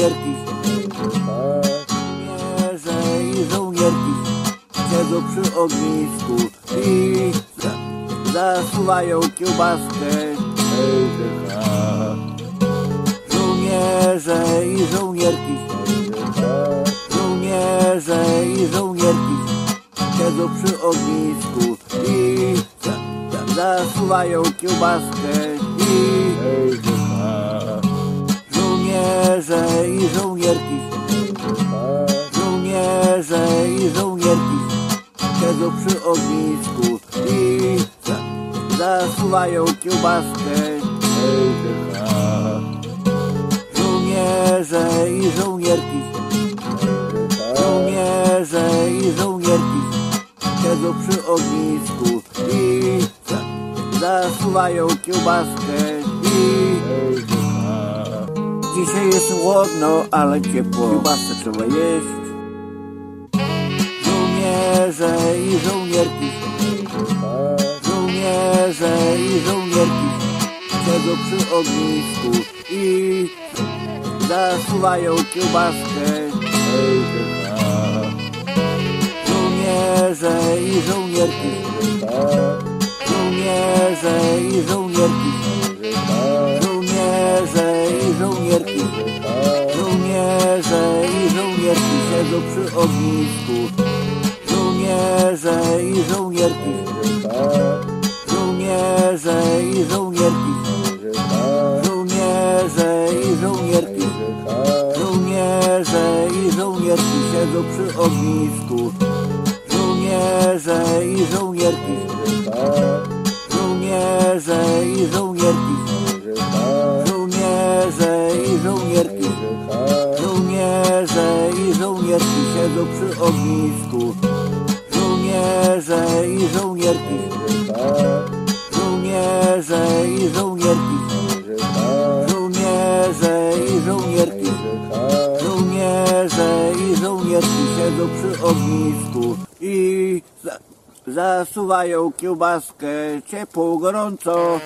Żołnierki, żołnierze i żołnierki siedzą przy ognisku i za, zasuwają kiełbaskę. Żołnierze i żołnierki, żołnierze i żołnierki siedzą przy ognisku i za, zasuwają kiełbaskę żołnierze i żołnierki, żołnierze i żołnierki. Siedzą przy ognisku i za, zasuwają kiełbaskę. Żołnierze i żołnierki, żołnierze i żołnierki. Siedzą przy ognisku i za, zasuwają kiełbaskę i Dzisiaj jest chłodno, ale ciepło. Kiełbasę trzeba jeść. Żołnierze i żołnierki, żołnierze i żołnierki siedzą przy ognisku i zasuwają kiełbaskę. Żołnierze i żołnierki, żołnierze i żołnierki, żołnierki siedzą przy ognisku. Żołnierze i żołnierki, żołnierze i żołnierki, żołnierze i żołnierki, żołnierze i żołnierki siedzą przy ognisku. Żołnierze i żołnierki, żołnierze i żołnierki, żołnierze i żołnierki, żołnierze i żołnierki siedzą przy ognisku. Żołnierze i żołnierki, żołnierze i żołnierki, żołnierze i żołnierki, żołnierze i żołnierki siedzą przy ognisku i za, zasuwają kiełbaskę ciepło, gorąco.